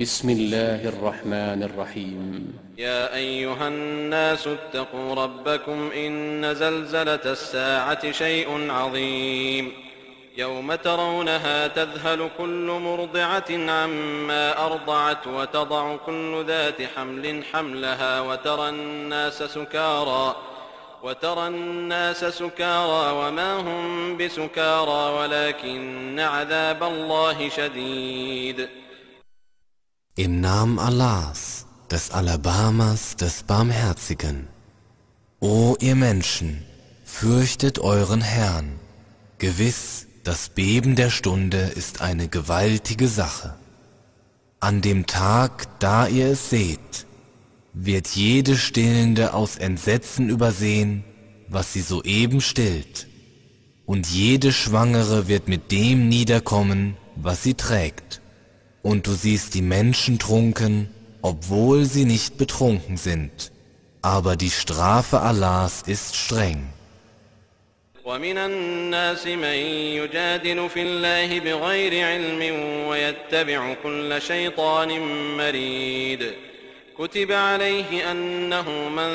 بسم الله الرحمن الرحيم. يا أيها الناس اتقوا ربكم إن زلزلة الساعة شيء عظيم. يوم ترونها تذهل كل مرضعة عما أرضعت وتضع كل ذات حمل حملها وترى الناس سكارى وترى الناس سكارى وما هم بسكارى ولكن عذاب الله شديد. Im Namen Allahs, des Alabamas, des Barmherzigen. O ihr Menschen, fürchtet euren Herrn. Gewiss, das Beben der Stunde ist eine gewaltige Sache. An dem Tag, da ihr es seht, wird jede Stillende aus Entsetzen übersehen, was sie soeben stillt, und jede Schwangere wird mit dem niederkommen, was sie trägt Und du siehst die Menschen trunken, obwohl sie nicht betrunken sind. Aber die Strafe Allahs ist streng. ومن الناس من يجادل في الله بغير علم ويتبع كل شيطان مريد كتب عليه أنه من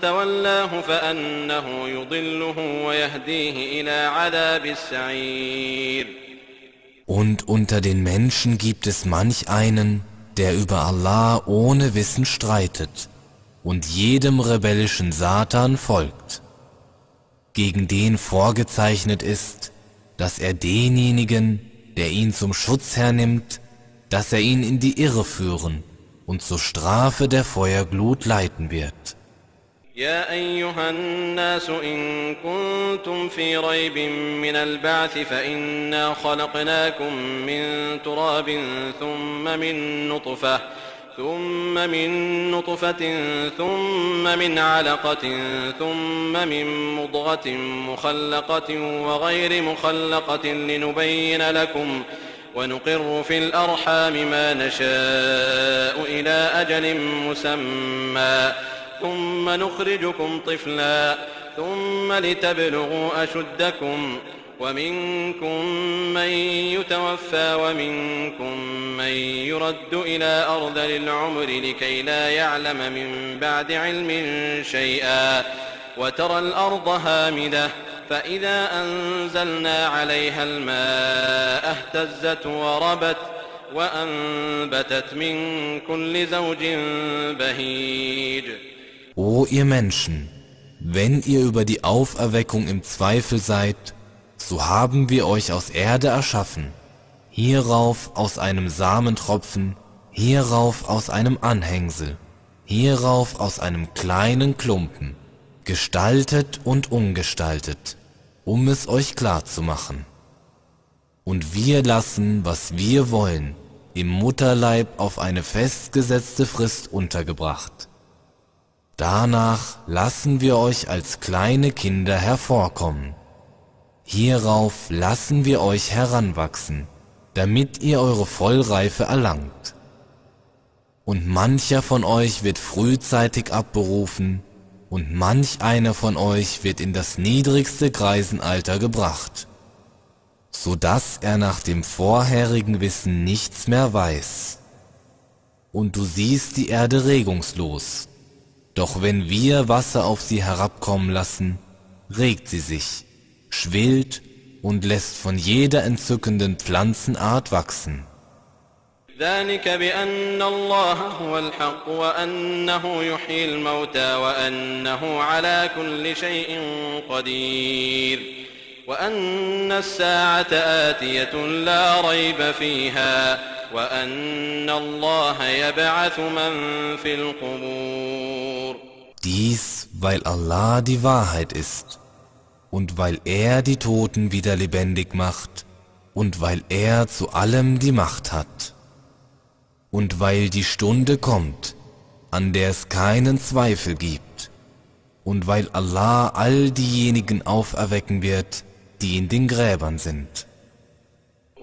تولاه فأنه يضله ويهديه إلى عذاب السعير und unter den Menschen gibt es manch einen, der über Allah ohne Wissen streitet und jedem rebellischen Satan folgt, gegen den vorgezeichnet ist, dass er denjenigen, der ihn zum Schutz hernimmt, dass er ihn in die Irre führen und zur Strafe der Feuerglut leiten wird. يا أيها الناس إن كنتم في ريب من البعث فإنا خلقناكم من تراب ثم من نطفة ثم من نطفة ثم من علقة ثم من مضغة مخلقة وغير مخلقة لنبين لكم ونقر في الأرحام ما نشاء إلى أجل مسمى ثم نخرجكم طفلا ثم لتبلغوا أشدكم ومنكم من يتوفى ومنكم من يرد إلى أرذل العمر لكي لا يعلم من بعد علم شيئا وترى الأرض هامدة فإذا أنزلنا عليها الماء اهتزت وربت وأنبتت من كل زوج بهيج O ihr Menschen, wenn ihr über die Auferweckung im Zweifel seid, so haben wir euch aus Erde erschaffen, hierauf aus einem Samentropfen, hierauf aus einem Anhängsel, hierauf aus einem kleinen Klumpen, gestaltet und umgestaltet, um es euch klar zu machen. Und wir lassen, was wir wollen, im Mutterleib auf eine festgesetzte Frist untergebracht. Danach lassen wir euch als kleine Kinder hervorkommen. Hierauf lassen wir euch heranwachsen, damit ihr eure Vollreife erlangt. Und mancher von euch wird frühzeitig abberufen, und manch einer von euch wird in das niedrigste Greisenalter gebracht, so dass er nach dem vorherigen Wissen nichts mehr weiß. Und du siehst die Erde regungslos, doch wenn wir Wasser auf sie herabkommen lassen, regt sie sich, schwillt und lässt von jeder entzückenden Pflanzenart wachsen. ذلك بأن الله هو الحق وأنه يحيي الموتى وأنه على كل شيء قدير وأن الساعة آتية لا ريب فيها dies, weil Allah die Wahrheit ist und weil er die Toten wieder lebendig macht und weil er zu allem die Macht hat und weil die Stunde kommt, an der es keinen Zweifel gibt und weil Allah all diejenigen auferwecken wird, die in den Gräbern sind.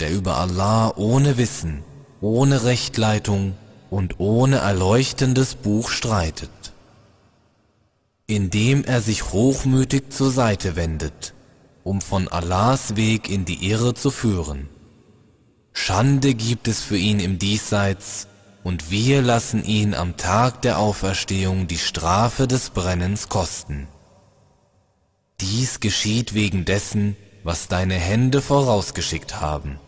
der über Allah ohne Wissen, ohne Rechtleitung und ohne erleuchtendes Buch streitet, indem er sich hochmütig zur Seite wendet, um von Allahs Weg in die Irre zu führen. Schande gibt es für ihn im Diesseits, und wir lassen ihn am Tag der Auferstehung die Strafe des Brennens kosten. Dies geschieht wegen dessen, was deine Hände vorausgeschickt haben.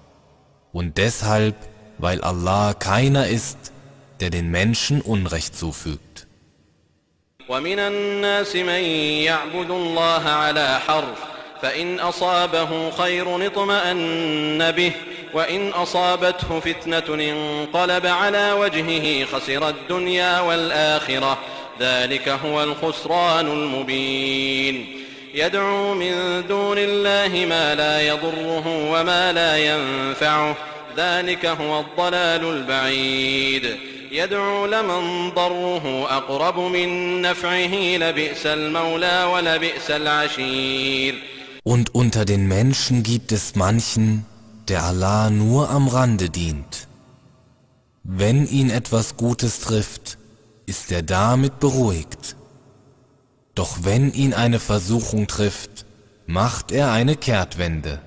Und deshalb, weil Allah keiner ist, der den Menschen Unrecht zufügt. ومن الناس من يعبد الله على حرف فإن أصابه خير اطمأن به وإن أصابته فتنة انقلب على وجهه خسر الدنيا والآخرة ذلك هو الخسران المبين يدعو من دون الله ما لا يضره وما لا ينفعه ذلك هو الضلال البعيد يدعو لمن ضره أقرب من نفعه لبئس المولى ولبئس العشير Und unter den Menschen gibt es manchen, der Allah nur am Rande dient. Wenn ihn etwas Gutes trifft, ist er damit beruhigt. Doch wenn ihn eine Versuchung trifft, macht er eine Kehrtwende.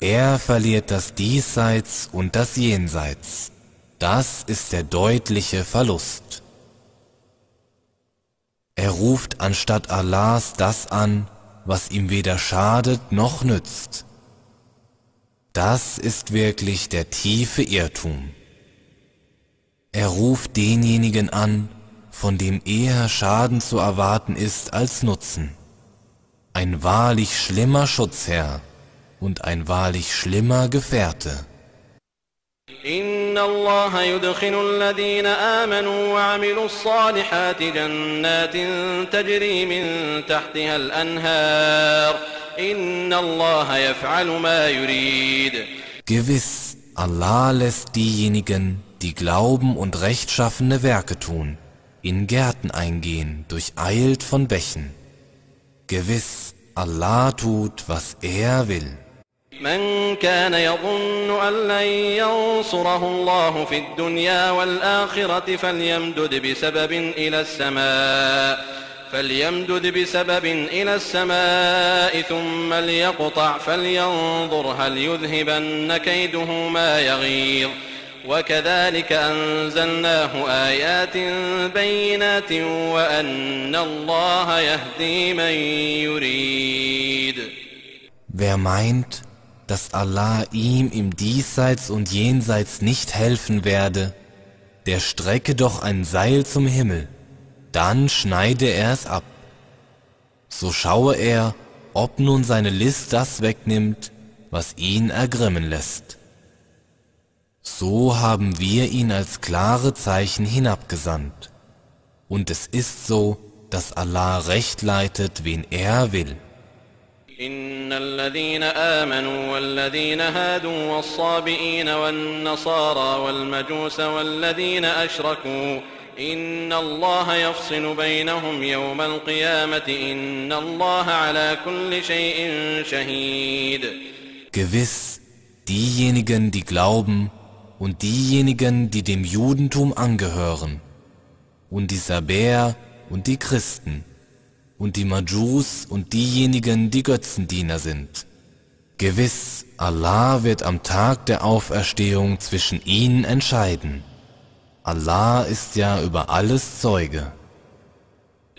Er verliert das Diesseits und das Jenseits. Das ist der deutliche Verlust. Er ruft anstatt Allahs das an, was ihm weder schadet noch nützt. Das ist wirklich der tiefe Irrtum. Er ruft denjenigen an, von dem eher Schaden zu erwarten ist als Nutzen. Ein wahrlich schlimmer Schutzherr und ein wahrlich schlimmer Gefährte. إن الله يدخل الذين آمنوا وعملوا الصالحات جنات تجري من تحتها الأنهار إن الله يفعل ما يريد Gewiss, Allah lässt diejenigen, die glauben und rechtschaffene Werke tun, in Gärten eingehen, durcheilt von Bächen. Gewiss, Allah tut, was er will. من كان يظن أن لن ينصره الله في الدنيا والآخرة فليمدد بسبب إلى السماء فليمدد بسبب إلى السماء ثم ليقطع فلينظر هل يذهبن كيده ما يغيظ وكذلك أنزلناه آيات بينات وأن الله يهدي من يريد Wer meint, dass Allah ihm im Diesseits und Jenseits nicht helfen werde, der strecke doch ein Seil zum Himmel, dann schneide er es ab. So schaue er, ob nun seine List das wegnimmt, was ihn ergrimmen lässt. So haben wir ihn als klare Zeichen hinabgesandt. Und es ist so, dass Allah recht leitet, wen er will. إن الذين آمنوا والذين هادوا والصابئين والنصارى والمجوس والذين أشركوا إن الله يفصل بينهم يوم القيامة إن الله على كل شيء شهيد Gewiss, diejenigen, die glauben und diejenigen, die dem Judentum angehören, und die Sabäer und die Christen, und die Majus und diejenigen, die Götzendiener sind. Gewiss, Allah wird am Tag der Auferstehung zwischen ihnen entscheiden. Allah ist ja über alles Zeuge.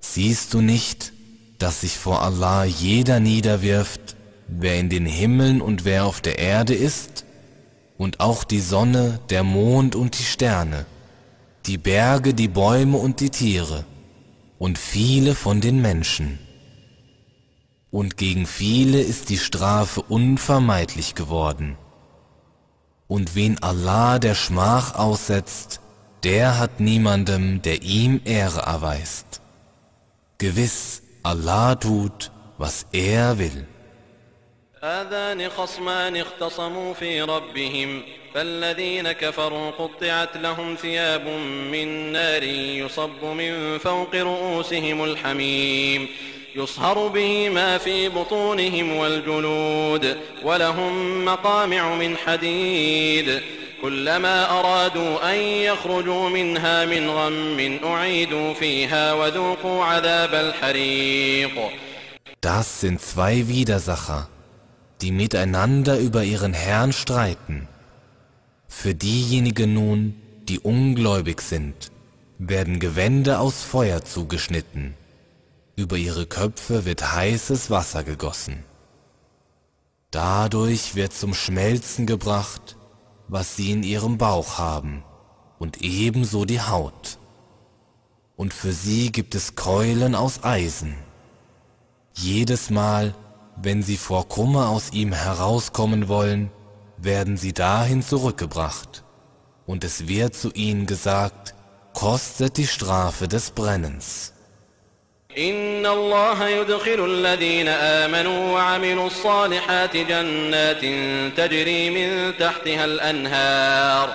Siehst du nicht, dass sich vor Allah jeder niederwirft, wer in den Himmeln und wer auf der Erde ist, und auch die Sonne, der Mond und die Sterne, die Berge, die Bäume und die Tiere, und viele von den Menschen. Und gegen viele ist die Strafe unvermeidlich geworden. Und wen Allah der Schmach aussetzt, der hat niemandem, der ihm Ehre erweist. Gewiss, Allah tut, was er will. هذان خصمان اختصموا في ربهم فالذين كفروا قطعت لهم ثياب من نار يصب من فوق رؤوسهم الحميم يصهر به ما في بطونهم والجلود ولهم مقامع من حديد كلما أرادوا أن يخرجوا منها من غم أعيدوا فيها وذوقوا عذاب الحريق Das sind zwei Widersacher, die miteinander über ihren Herrn streiten. Für diejenigen nun, die ungläubig sind, werden Gewände aus Feuer zugeschnitten. Über ihre Köpfe wird heißes Wasser gegossen. Dadurch wird zum Schmelzen gebracht, was sie in ihrem Bauch haben, und ebenso die Haut. Und für sie gibt es Keulen aus Eisen. Jedes Mal, wenn sie vor Kummer aus ihm herauskommen wollen, werden sie dahin zurückgebracht. Und es wird zu ihnen gesagt, kostet die Strafe des Brennens. إن الله يدخل الذين آمنوا وعملوا الصالحات جنات تجري من تحتها الأنهار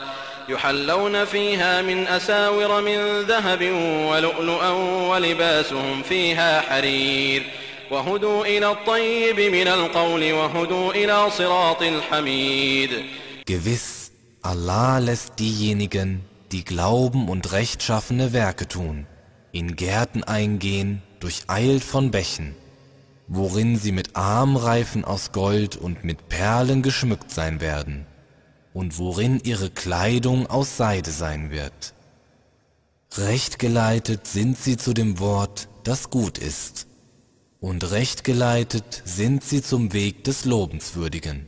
يحلون فيها من أساور من ذهب ولؤلؤا ولباسهم فيها حرير وهدوا إلى الطيب من القول وهدوا إلى صراط الحميد Gewiss, Allah lässt diejenigen, die glauben und rechtschaffene Werke tun, in Gärten eingehen, durcheilt von Bächen, worin sie mit Armreifen aus Gold und mit Perlen geschmückt sein werden, und worin ihre Kleidung aus Seide sein wird. Recht geleitet sind sie zu dem Wort, das gut ist, und recht geleitet sind sie zum Weg des Lobenswürdigen.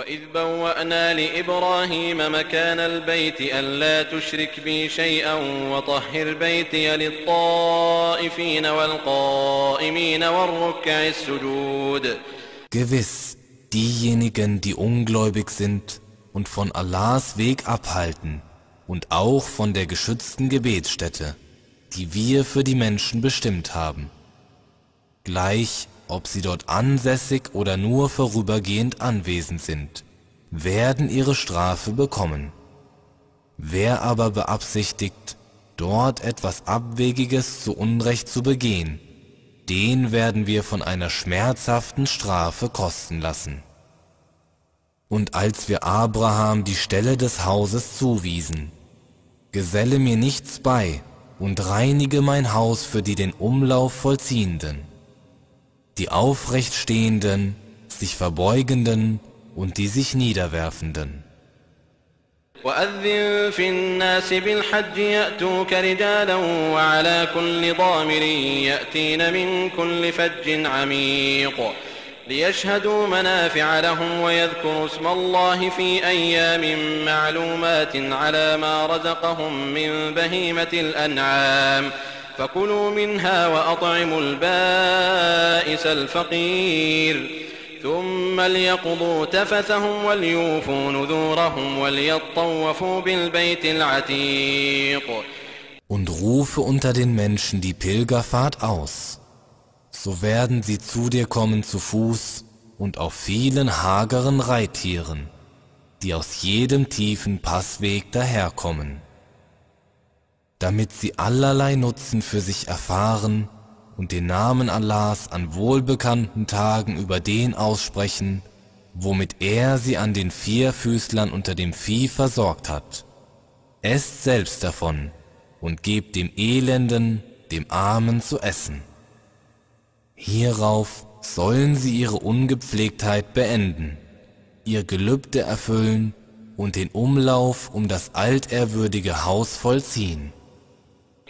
وإذ بوأنا لإبراهيم مكان البيت ألا تشرك بي شيئا وطهر بيتي للطائفين والقائمين والركع السجود Gewiss, diejenigen, die ungläubig sind und von Allahs Weg abhalten und auch von der geschützten Gebetsstätte, die wir für die Menschen bestimmt haben. Gleich ob sie dort ansässig oder nur vorübergehend anwesend sind, werden ihre Strafe bekommen. Wer aber beabsichtigt, dort etwas Abwegiges zu Unrecht zu begehen, den werden wir von einer schmerzhaften Strafe kosten lassen. Und als wir Abraham die Stelle des Hauses zuwiesen, geselle mir nichts bei und reinige mein Haus für die den Umlauf vollziehenden die Aufrechtstehenden, sich Verbeugenden und die sich Niederwerfenden. وأذن في الناس بالحج يأتوك رجالا وعلى كل ضامر يأتين من كل فج عميق ليشهدوا منافع لهم ويذكروا اسم الله في أيام معلومات على ما رزقهم من بهيمة الأنعام ۖ فكلوا منها وأطعموا البائس الفقير ثم ليقضوا تفثهم وليوفوا نذورهم وليطوفوا بالبيت العتيق Und rufe unter den Menschen die Pilgerfahrt aus. So werden sie zu dir kommen zu Fuß und auf vielen hageren Reittieren, die aus jedem tiefen Passweg daherkommen damit sie allerlei Nutzen für sich erfahren und den Namen Allahs an wohlbekannten Tagen über den aussprechen, womit er sie an den Vierfüßlern unter dem Vieh versorgt hat. Esst selbst davon und gebt dem Elenden, dem Armen zu essen. Hierauf sollen sie ihre Ungepflegtheit beenden, ihr Gelübde erfüllen und den Umlauf um das altehrwürdige Haus vollziehen.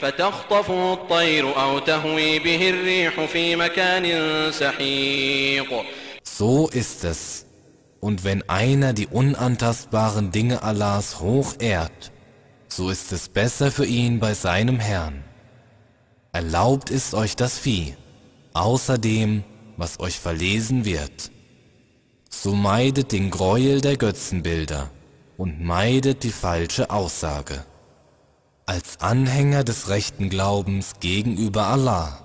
فتخطفه الطير أو تهوي به الريح في مكان سحيق So ist es. Und wenn einer die unantastbaren Dinge Allahs hoch ehrt, so ist es besser für ihn bei seinem Herrn. Erlaubt ist euch das Vieh, außer dem, was euch verlesen wird. So meidet den Gräuel der Götzenbilder und meidet die falsche Aussage. Als Anhänger des rechten Glaubens gegenüber Allah,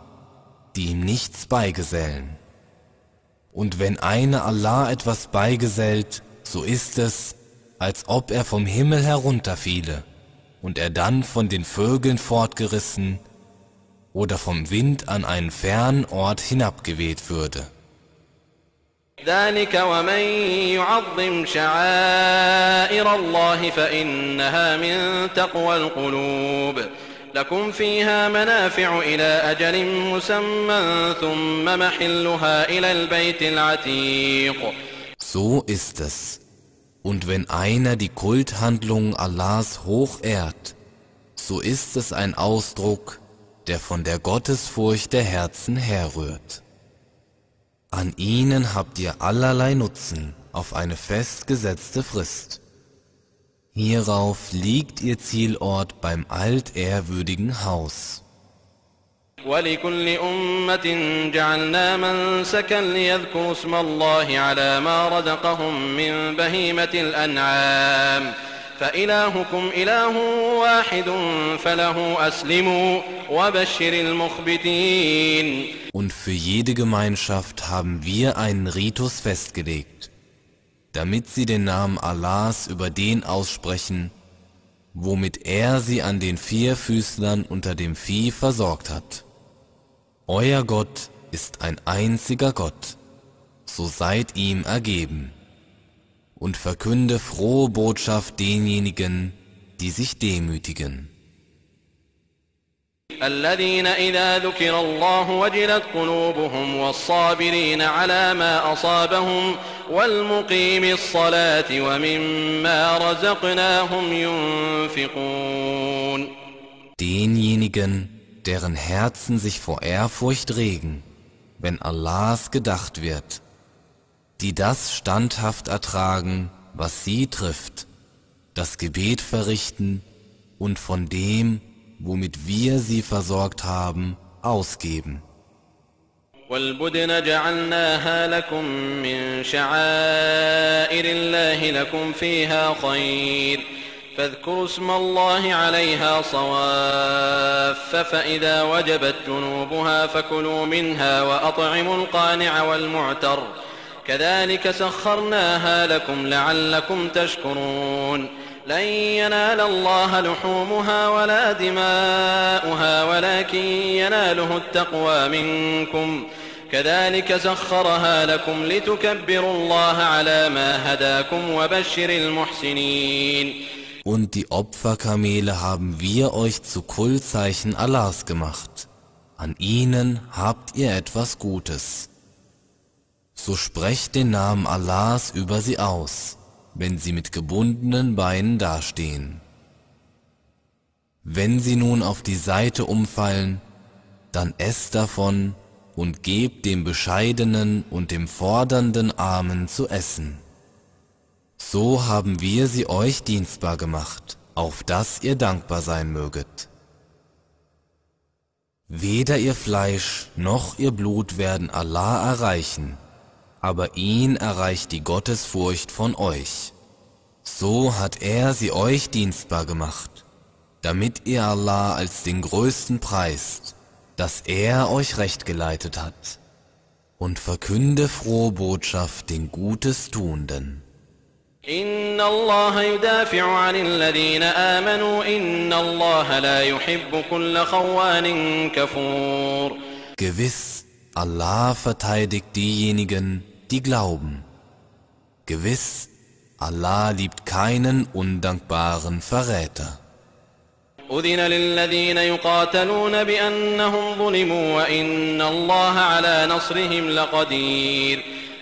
die ihm nichts beigesellen. Und wenn einer Allah etwas beigesellt, so ist es, als ob er vom Himmel herunterfiele und er dann von den Vögeln fortgerissen oder vom Wind an einen fernen Ort hinabgeweht würde. ذلك ومن يعظم شعائر الله فإنها من تقوى القلوب لكم فيها منافع إلى أجل مسمى ثم محلها إلى البيت العتيق So ist es. Und wenn einer die Kulthandlungen Allahs hoch ehrt, so ist es ein Ausdruck, der von der Gottesfurcht der Herzen herrührt. An ihnen habt ihr allerlei Nutzen auf eine festgesetzte Frist. Hierauf liegt ihr Zielort beim altehrwürdigen Haus. ولكل أمة جعلنا منسكا ليذكروا اسم الله على ما رزقهم من بهيمة الأنعام فإلهكم إله واحد فله أسلموا وبشر المخبتين Und für jede Gemeinschaft haben wir einen Ritus festgelegt, damit sie den Namen Allahs über den aussprechen, womit er sie an den Vierfüßlern unter dem Vieh versorgt hat. Euer Gott ist ein einziger Gott, so seid ihm ergeben. Und verkünde frohe Botschaft denjenigen, die sich demütigen. الذين إذا ذكر الله وجلت قلوبهم والصابرين على ما أصابهم والمقيم الصلاة ومما رزقناهم ينفقون Denjenigen, deren Herzen sich vor Ehrfurcht regen, wenn Allahs gedacht wird, die das standhaft ertragen, was sie trifft, das Gebet verrichten und von dem, womit wir sie versorgt haben, ausgeben. والبدن جعلناها لكم من شعائر الله لكم فيها خير فاذكروا اسم الله عليها صواف فإذا وجبت جنوبها فكلوا منها وأطعموا القانع والمعتر كذلك سخرناها لكم لعلكم تشكرون لن ينال الله لحومها ولا دماؤها ولكن يناله التقوى منكم كذلك سخرها لكم لتكبروا الله على ما هداكم وبشر المحسنين Und die Opferkamele haben wir euch zu Kultzeichen Allahs gemacht. An ihnen habt ihr etwas Gutes. So sprecht den Namen Allahs über sie aus, wenn sie mit gebundenen Beinen dastehen. Wenn sie nun auf die Seite umfallen, dann esst davon und gebt dem bescheidenen und dem fordernden Armen zu essen. So haben wir sie euch dienstbar gemacht, auf dass ihr dankbar sein möget. Weder ihr Fleisch noch ihr Blut werden Allah erreichen, aber ihn erreicht die Gottesfurcht von euch. So hat er sie euch dienstbar gemacht, damit ihr Allah als den größten preist, dass er euch recht geleitet hat. Und verkünde frohe Botschaft den Gutes Tuenden. إن الله يدافع عن الذين آمنوا إن الله لا يحب كل خوان كفور Gewiss, Allah verteidigt diejenigen, die glauben. Gewiss, Allah liebt keinen undankbaren Verräter. أذن للذين يقاتلون بأنهم ظلموا وإن الله على نصرهم لقدير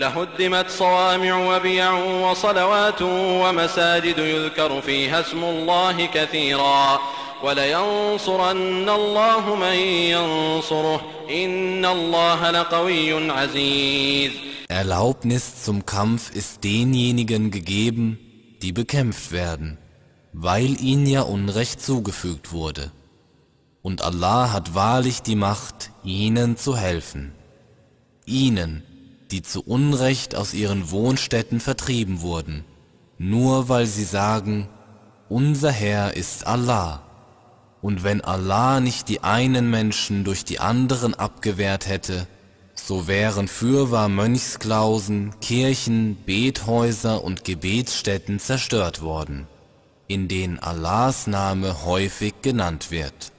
لهدمت صوامع وبيع وصلوات ومساجد يذكر فيها اسم الله كثيرا ولينصرن الله من ينصره إن الله لقوي عزيز Erlaubnis zum Kampf ist denjenigen gegeben, die bekämpft werden, weil ihnen ja Unrecht zugefügt wurde. Und Allah hat wahrlich die Macht, ihnen zu helfen. Ihnen, die zu Unrecht aus ihren Wohnstätten vertrieben wurden, nur weil sie sagen, unser Herr ist Allah. Und wenn Allah nicht die einen Menschen durch die anderen abgewehrt hätte, so wären fürwahr Mönchsklausen, Kirchen, Bethäuser und Gebetsstätten zerstört worden, in denen Allahs Name häufig genannt wird.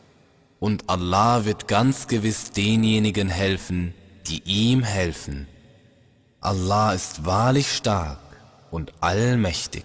Und Allah wird ganz gewiss denjenigen helfen, die ihm helfen. Allah ist wahrlich stark und allmächtig.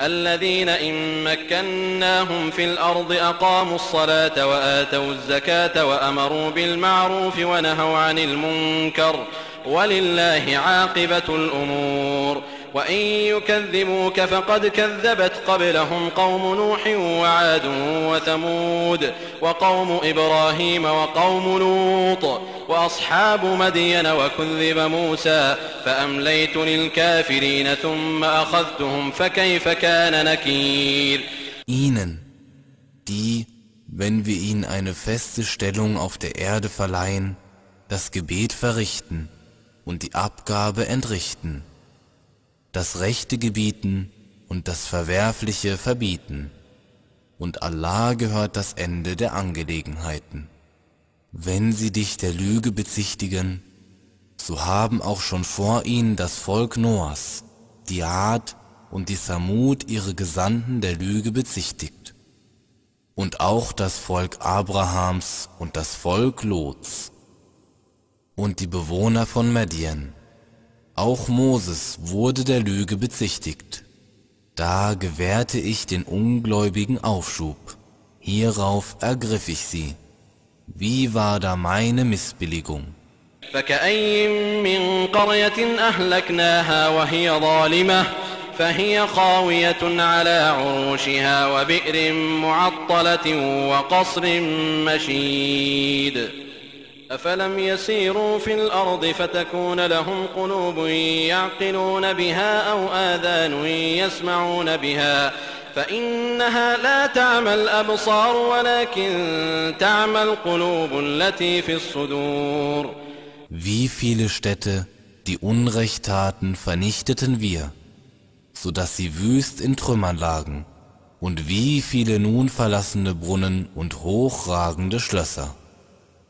الذين إن مكناهم في الأرض أقاموا الصلاة وآتوا الزكاة وأمروا بالمعروف ونهوا عن المنكر ولله عاقبة الأمور وإن يكذبوك فقد كذبت قبلهم قوم نوح وعاد وثمود وقوم إبراهيم وقوم لوط وأصحاب مدين وكذب موسى فأمليت للكافرين ثم أخذتهم فكيف كان نكير. Ihnen, die, wenn wir ihnen eine feste Stellung auf der Erde verleihen, das Gebet verrichten und die Abgabe entrichten. Das Rechte gebieten und das Verwerfliche verbieten. Und Allah gehört das Ende der Angelegenheiten. Wenn sie dich der Lüge bezichtigen, so haben auch schon vor ihnen das Volk Noahs, die Ad und die Samud ihre Gesandten der Lüge bezichtigt. Und auch das Volk Abrahams und das Volk Lots und die Bewohner von Medien auch Moses wurde der Lüge bezichtigt. Da gewährte ich den Ungläubigen Aufschub. Hierauf ergriff ich sie. Wie war da meine Missbilligung? فكأين من قرية أهلكناها وهي ظالمة فهي خاوية على عروشها وبئر معطلة وقصر مشيد أفلم يسيروا في الأرض فتكون لهم قلوب يعقلون بها أو آذان يسمعون بها فإنها لا تعمى الأبصار ولكن تعمى القلوب التي في الصدور Wie viele Städte, die Unrecht taten, vernichteten wir, so dass sie wüst in Trümmern lagen, und wie viele nun verlassene Brunnen und hochragende Schlösser.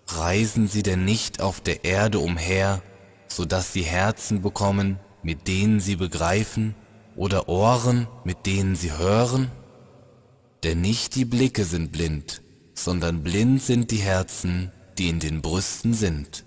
Reisen sie denn nicht auf der Erde umher, so dass sie Herzen bekommen, mit denen sie begreifen, oder Ohren, mit denen sie hören? Denn nicht die Blicke sind blind, sondern blind sind die Herzen, die in den Brüsten sind.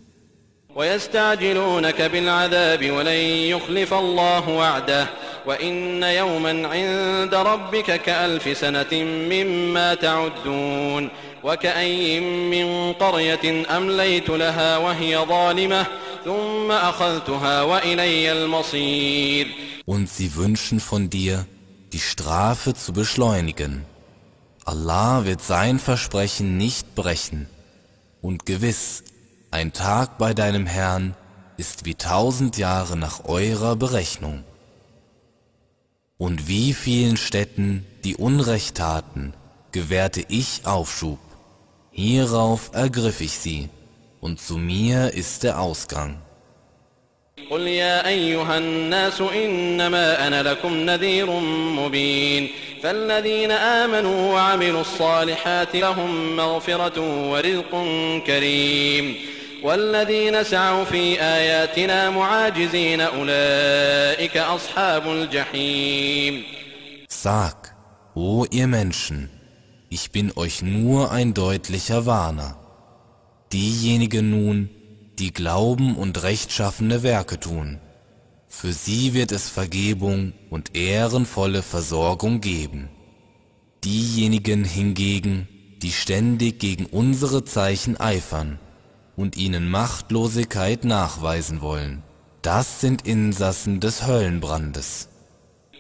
ويستعجلونك بالعذاب ولن يخلف الله وعده وإن يوما عند ربك كألف سنة مما تعدون وكأي من قرية أمليت لها وهي ظالمة ثم أخذتها وإلي المصير Und sie wünschen von dir, die Strafe zu beschleunigen. Allah wird sein Versprechen nicht brechen. Und gewiss, ein Tag bei deinem Herrn ist wie tausend Jahre nach eurer Berechnung. Und wie vielen Städten, die Unrecht taten, gewährte ich Aufschub. Hierauf ergriff ich sie, und zu mir ist der Ausgang. قل يا أيها الناس إنما أنا لكم نذير مبين فالذين آمنوا وعملوا الصالحات لهم مغفرة ورزق كريم والذين سعوا في آياتنا معاجزين أولئك أصحاب الجحيم Sag, o ihr Menschen, ich bin euch nur ein deutlicher Warner. Diejenigen nun, die glauben und rechtschaffene Werke tun, für sie wird es Vergebung und ehrenvolle Versorgung geben. Diejenigen hingegen, die ständig gegen unsere Zeichen eifern und ihnen Machtlosigkeit nachweisen wollen, das sind Insassen des Höllenbrandes.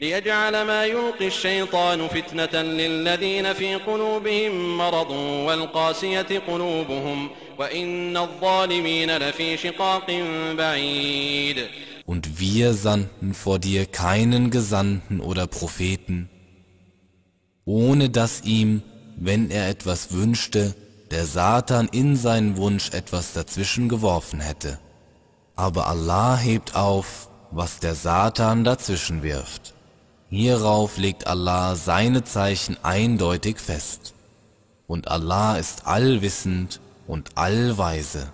ليجعل ما يلقي الشيطان فتنة للذين في قلوبهم مرض والقاسية قلوبهم وإن الظالمين لفي شقاق بعيد Und wir sandten vor dir keinen Gesandten oder Propheten, ohne dass ihm, wenn er etwas wünschte, der Satan in seinen Wunsch etwas dazwischen geworfen hätte. Aber Allah hebt auf, was der Satan dazwischen wirft. Hierauf legt Allah seine Zeichen eindeutig fest. Und Allah ist allwissend und allweise.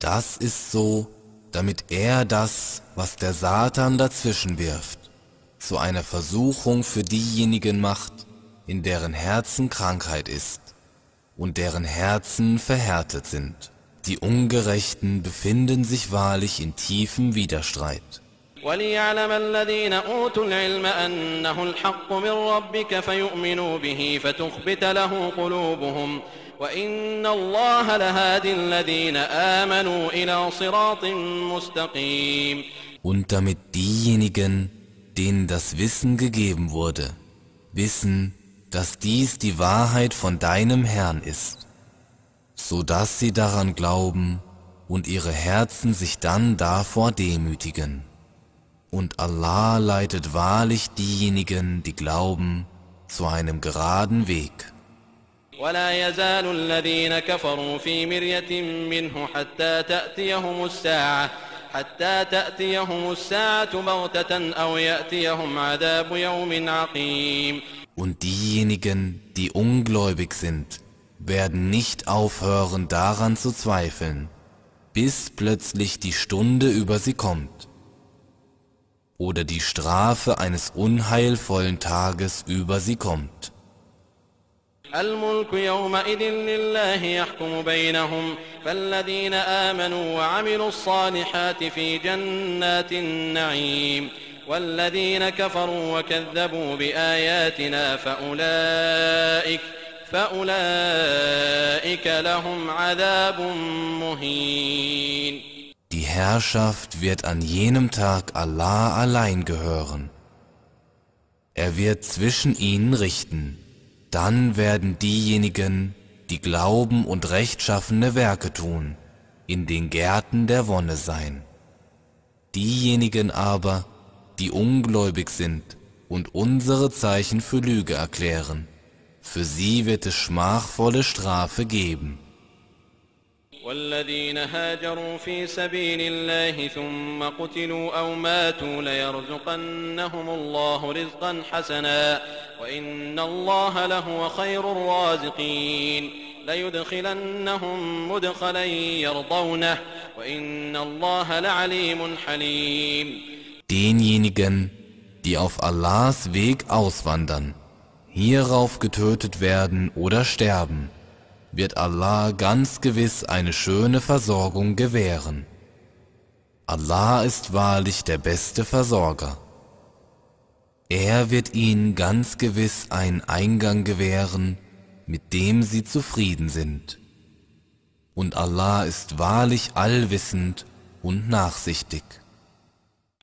Das ist so, damit er das, was der Satan dazwischen wirft, zu einer Versuchung für diejenigen macht, in deren Herzen Krankheit ist und deren Herzen verhärtet sind. Die Ungerechten befinden sich wahrlich in tiefem Widerstreit. وليعلم الذين أوتوا العلم أنه الحق من ربك فيؤمنوا به فتخبت له قلوبهم وإن الله لهادي الذين آمنوا إلى صراط مستقيم Und damit diejenigen, denen das Wissen gegeben wurde, wissen, dass dies die Wahrheit von deinem Herrn ist, so dass sie daran glauben und ihre Herzen sich dann davor demütigen. Und Allah leitet wahrlich diejenigen, die glauben, zu einem geraden Weg. ولا يزال الذين كفروا في مرية منه حتى تأتيهم الساعة حتى تأتيهم الساعة بغتة أو يأتيهم عذاب يوم عقيم Und diejenigen, die ungläubig sind, werden nicht aufhören daran zu zweifeln, bis plötzlich die Stunde über sie kommt Oder die Strafe eines unheilvollen Tages über sie kommt. الملك يومئذ لله يحكم بينهم فالذين آمنوا وعملوا الصالحات في جنات النعيم والذين كفروا وكذبوا بآياتنا فأولئك فأولئك لهم عذاب مهين Herrschaft wird an jenem Tag Allah allein gehören. Er wird zwischen ihnen richten. Dann werden diejenigen, die glauben und rechtschaffene Werke tun, in den Gärten der Wonne sein. Diejenigen aber, die ungläubig sind und unsere Zeichen für Lüge erklären, für sie wird es schmachvolle Strafe geben. والذين هاجروا في سبيل الله ثم قتلوا أو ماتوا ليرزقنهم الله رزقا حسنا وإن الله لهو خير الرازقين ليدخلنهم مدخلا يرضونه وإن الله لعليم حليم. Denjenigen, die auf Allahs Weg auswandern, hierauf getötet werden oder sterben, wird Allah ganz gewiss eine schöne Versorgung gewähren. Allah ist wahrlich der beste Versorger. Er wird ihnen ganz gewiss einen Eingang gewähren, mit dem sie zufrieden sind. Und Allah ist wahrlich allwissend und nachsichtig.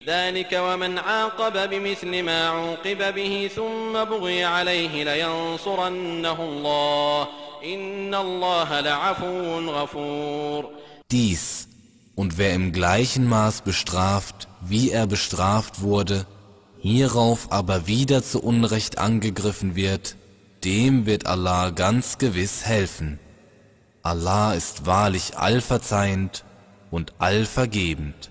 ذلك ومن عاقب بمثل ما عوقب به ثم بغي عليه لينصرنه الله إن الله لعفو غفور Dies und wer im gleichen Maß bestraft, wie er bestraft wurde, hierauf aber wieder zu Unrecht angegriffen wird, dem wird Allah ganz gewiss helfen. Allah ist wahrlich allverzeihend und allvergebend.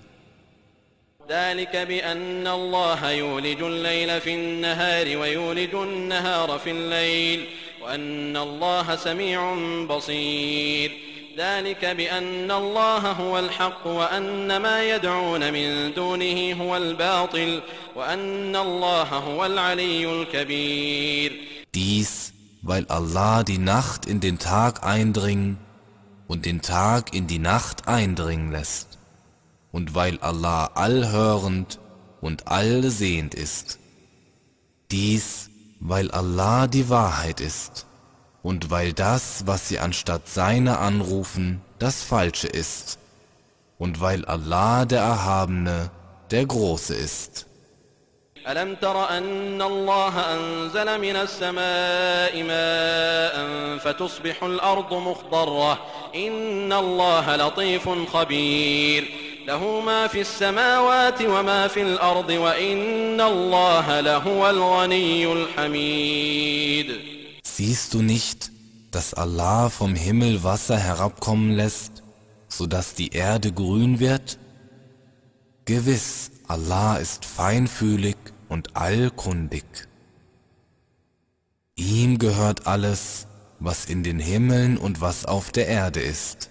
ذلك بأن الله يولج الليل في النهار ويولج النهار في الليل وأن الله سميع بصير. ذلك بأن الله هو الحق وأن ما يدعون من دونه هو الباطل وأن الله هو العلي الكبير. Dies, weil Allah die Nacht in den Tag eindringen und den Tag in die Nacht eindringen lässt. und weil Allah allhörend und allsehend ist. Dies, weil Allah die Wahrheit ist und weil das, was sie anstatt seiner anrufen, das Falsche ist und weil Allah der Erhabene, der Große ist. ألم تر أن الله أنزل من السماء ماء فتصبح الأرض مخضرة إن الله لطيف خبير له ما في السماوات وما في الأرض وإن الله لهو الغني الحميد Siehst du nicht, dass Allah vom Himmel Wasser herabkommen lässt, so dass die Erde grün wird? Gewiss, Allah ist feinfühlig und allkundig. Ihm gehört alles, was in den Himmeln und was auf der Erde ist.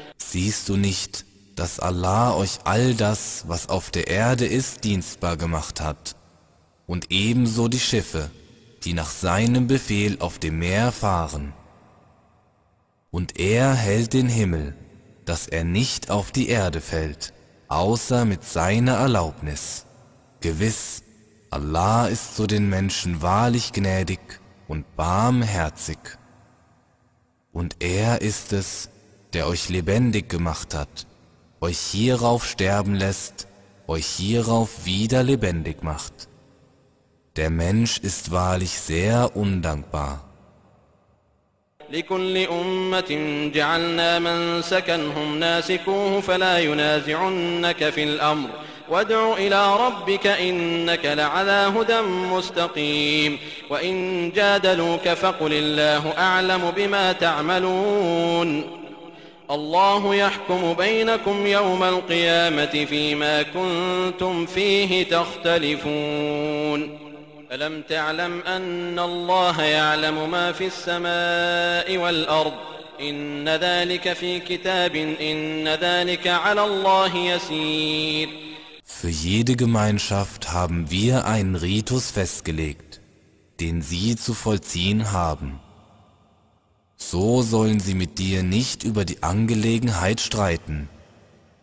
Siehst du nicht, dass Allah euch all das, was auf der Erde ist, dienstbar gemacht hat, und ebenso die Schiffe, die nach seinem Befehl auf dem Meer fahren. Und er hält den Himmel, dass er nicht auf die Erde fällt, außer mit seiner Erlaubnis. Gewiss, Allah ist zu den Menschen wahrlich gnädig und barmherzig. Und er ist es, der euch lebendig gemacht hat, euch hierauf sterben lässt, euch hierauf wieder lebendig macht. Der Mensch ist wahrlich sehr undankbar. لكل أمة جعلنا من سكنهم ناسكوه فلا ينازعنك في الأمر وادع إلى ربك إنك لعلى هدى مستقيم وإن جادلوك فقل الله أعلم بما تعملون الله يحكم بينكم يوم القيامة فيما كنتم فيه تختلفون. ألم تعلم أن الله يعلم ما في السماء والأرض؟ إن ذلك في كتاب إن ذلك على الله يسير. Für jede Gemeinschaft haben wir einen Ritus festgelegt, den sie zu vollziehen haben. So sollen sie mit dir nicht über die Angelegenheit streiten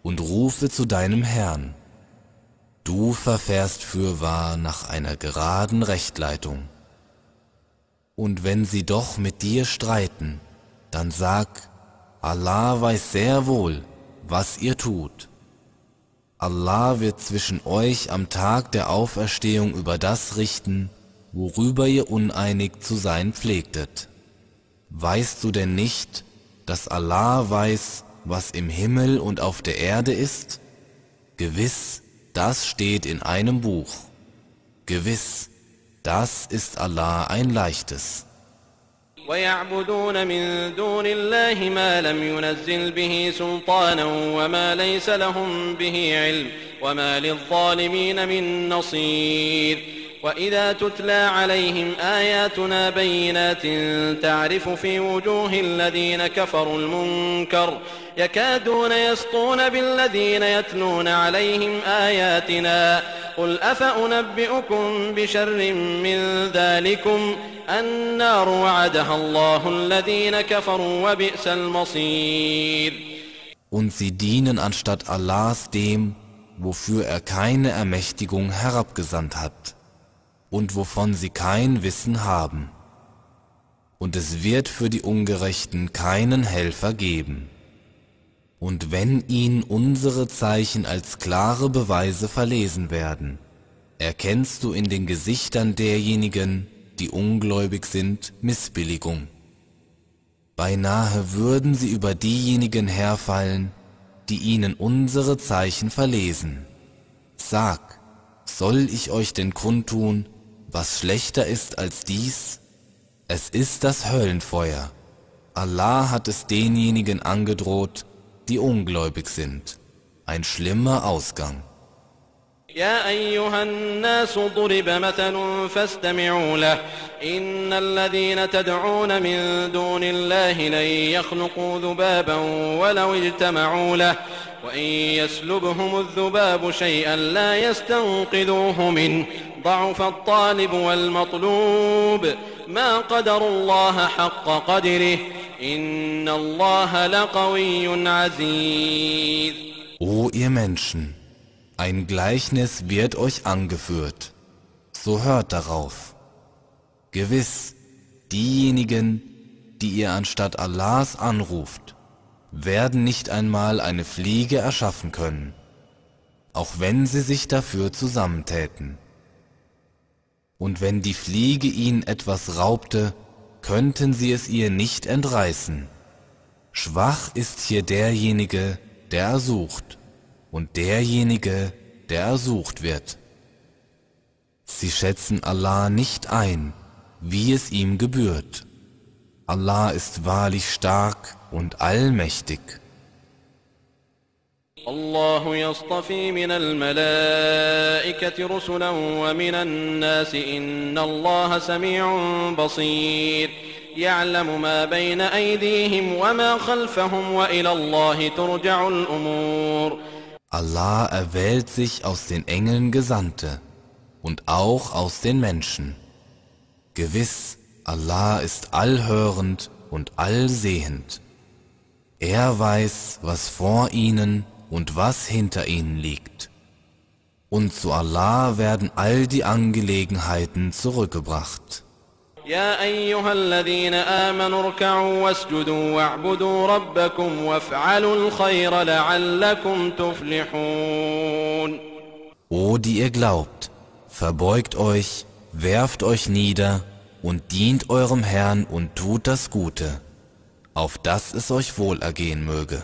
und rufe zu deinem Herrn. Du verfährst fürwahr nach einer geraden Rechtleitung. Und wenn sie doch mit dir streiten, dann sag, Allah weiß sehr wohl, was ihr tut. Allah wird zwischen euch am Tag der Auferstehung über das richten, worüber ihr uneinig zu sein pflegtet. Weißt du denn nicht, dass Allah weiß, was im Himmel und auf der Erde ist? Gewiss, das steht in einem Buch. Gewiss, das ist Allah ein leichtes. ويعبدون من دون الله ما لم ينزل به سلطانا وما ليس لهم به علم وما للظالمين من نصير وإذا تتلى عليهم آياتنا بينات تعرف في وجوه الذين كفروا المنكر يكادون يسطون بالذين يتلون عليهم آياتنا قل أفأنبئكم بشر من ذلكم النار وعدها الله الذين كفروا وبئس المصير. Und sie dienen anstatt Allahs dem, wofür er keine Ermächtigung herabgesandt hat. Und wovon sie kein Wissen haben. Und es wird für die Ungerechten keinen Helfer geben. Und wenn ihnen unsere Zeichen als klare Beweise verlesen werden, erkennst du in den Gesichtern derjenigen, die ungläubig sind, Missbilligung. Beinahe würden sie über diejenigen herfallen, die ihnen unsere Zeichen verlesen. Sag, soll ich euch denn kundtun, was schlechter ist als dies? Es ist das Höllenfeuer. Allah hat es denjenigen angedroht, die ungläubig sind. Ein schlimmer Ausgang. يا أيها الناس ضرب مثل فاستمعوا له إن الذين تدعون من دون الله لن يخلقوا ذبابا ولو اجتمعوا له وإن يسلبهم الذباب شيئا لا يستنقذوه منه ضعف الطالب والمطلوب ما قدر الله حق قدره إن الله لقوي عزيز O ihr Menschen, ein Gleichnis wird euch angeführt, so hört darauf. Gewiss, diejenigen, die ihr anstatt Allahs anruft, werden nicht einmal eine Fliege erschaffen können, auch wenn sie sich dafür zusammentäten. Und wenn die Fliege ihnen etwas raubte, könnten sie es ihr nicht entreißen. Schwach ist hier derjenige, der ersucht, und derjenige, der ersucht wird. Sie schätzen Allah nicht ein, wie es ihm gebührt. Allah ist wahrlich stark und allmächtig. الله يصطفي من الملائكة رسلا ومن الناس إن الله سميع بصير يعلم ما بين أيديهم وما خلفهم وإلى الله ترجع الأمور Allah erwählt sich aus den Engeln Gesandte und auch aus den Menschen. Gewiss, Allah ist allhörend und allsehend. Er weiß, was vor ihnen und was hinter ihnen liegt. Und zu Allah werden all die Angelegenheiten zurückgebracht. يا أيها الذين آمنوا اركعوا واسجدوا واعبدوا ربكم وافعلوا الخير لعلكم تفلحون O die ihr glaubt, verbeugt euch, werft euch nieder und dient eurem Herrn und tut das Gute, auf dass es euch wohlergehen möge.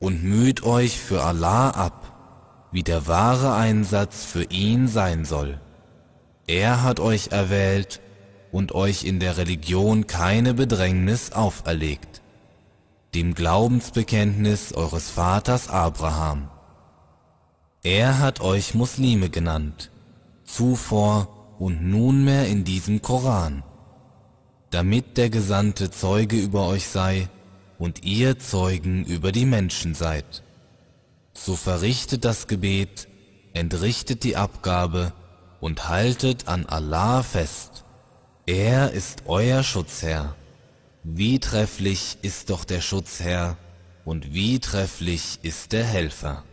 Und müht euch für Allah ab, wie der wahre Einsatz für ihn sein soll. Er hat euch erwählt und euch in der Religion keine Bedrängnis auferlegt, dem Glaubensbekenntnis eures Vaters Abraham. Er hat euch Muslime genannt, zuvor und nunmehr in diesem Koran damit der Gesandte Zeuge über euch sei und ihr Zeugen über die Menschen seid. So verrichtet das Gebet, entrichtet die Abgabe und haltet an Allah fest. Er ist euer Schutzherr. Wie trefflich ist doch der Schutzherr und wie trefflich ist der Helfer.